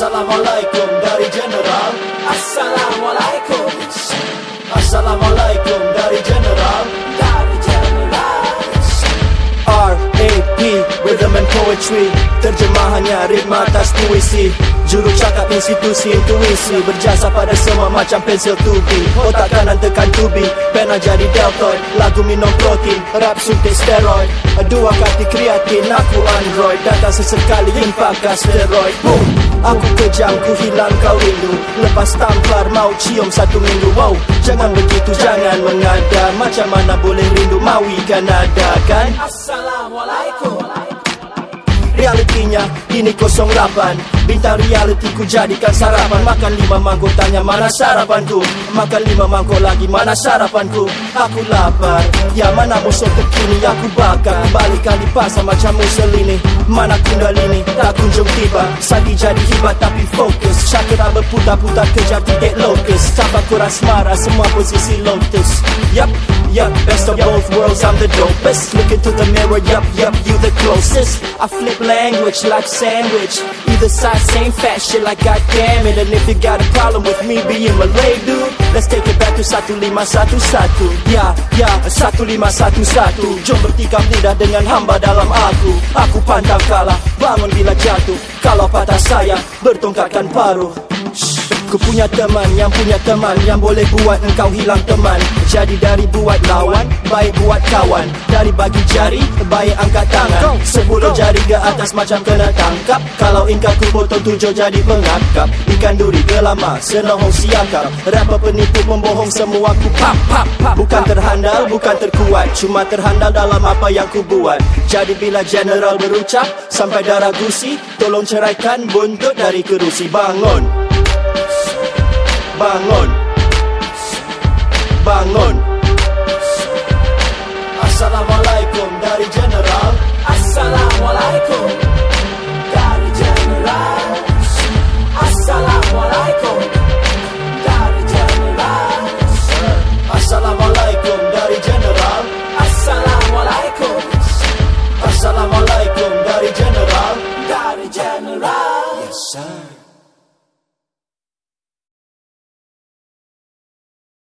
Assalamualaikum dari General. Assalamualaikum. Assalamualaikum Rhythm and Poetry Terjemahannya ritma atas puisi. Juru cakap institusi intuisi Berjasa pada semua macam pensil tubi Otak kanan tekan tubi Pena jadi deltoid. Lagu minum protein Rap suntik steroid. Dua kaki kreatin Aku android. Datang sesekali infakkan steroid Boom! Aku kejam, ku hilang kau rindu. Lepas tampar, mau cium satu minggu. Wow, jangan begitu, jangan mengada. Macam mana boleh rindu, mau ikan ada kan? Assalamualaikum na kinig Bintang reality ku jadikan sarapan. Makan lima mangkuk tanya mana sarapanku. Makan lima mangkuk lagi mana sarapanku? Aku lapar Ya mana musuh terkini aku bakar. Balik kali pasar macam Mussolini. Mana kundalini? Tak kunjung tiba. Sagi jadi hibat tapi fokus. Syakira berputar-putar kejar titik lotus Sabar kurang semara semua posisi lotus. Yup, yup, best of both worlds I'm the dopest. Look into the mirror, yup, yup, you the closest. I flip language like sandwich. Either side same fat shit like goddamn it And if you got a problem with me being Malay dude Let's take it back to 1511 Ya, ya, 1511 Jom bertikam lidah dengan hamba dalam aku. Aku pantang kalah, bangun bila jatuh. Kalau patah saya, bertongkatkan paruh. Ku punya teman yang punya teman Yang boleh buat engkau hilang teman. Jadi dari buat lawan Baik buat kawan. Dari bagi jari Baik angkat tangan. Sepuluh jari ke atas macam kena tangkap. Kalau ingkau ku potong tujuh jadi pengakap Ikan duri gelama Senohong siakap. Rapper penipu membohong semua ku pap pap pap. Bukan terhandal bukan terkuat. Cuma terhandal dalam apa yang ku buat. Jadi bila general berucap Sampai darah gusi Tolong ceraikan buntut dari kerusi. Bangun Bangun. Bangun. Assalamualaikum dari General. Assalamualaikum. Dari General. Assalamualaikum. Dari General. Assalamualaikum dari General. Assalamualaikum. Assalamualaikum dari General. Dari General. Yes sir.